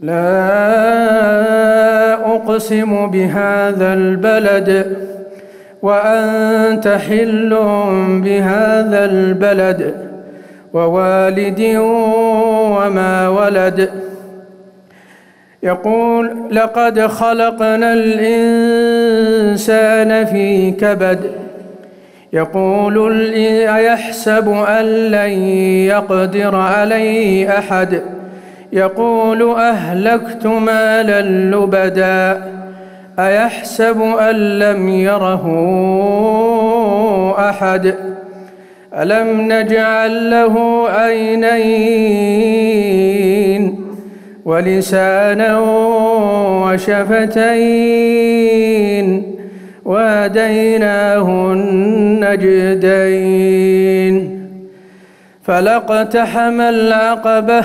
لا أقسم بهذا البلد وأنت حل بهذا البلد ووالد وما ولد. يقول لقد خلقنا الإنسان في كبد. يقول أيحسب أن لن يقدر عليه أحد. يقول أهلكت مالا لبدا أيحسب أن لم يره أحد؟ ألم نجعل له عينين ولسانا وشفتين وهديناه النجدين فلاقتحم العقبة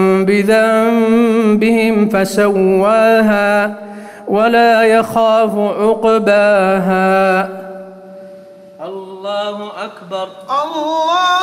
بذنبهم فسواها ولا يخاف عقباها. الله أكبر. الله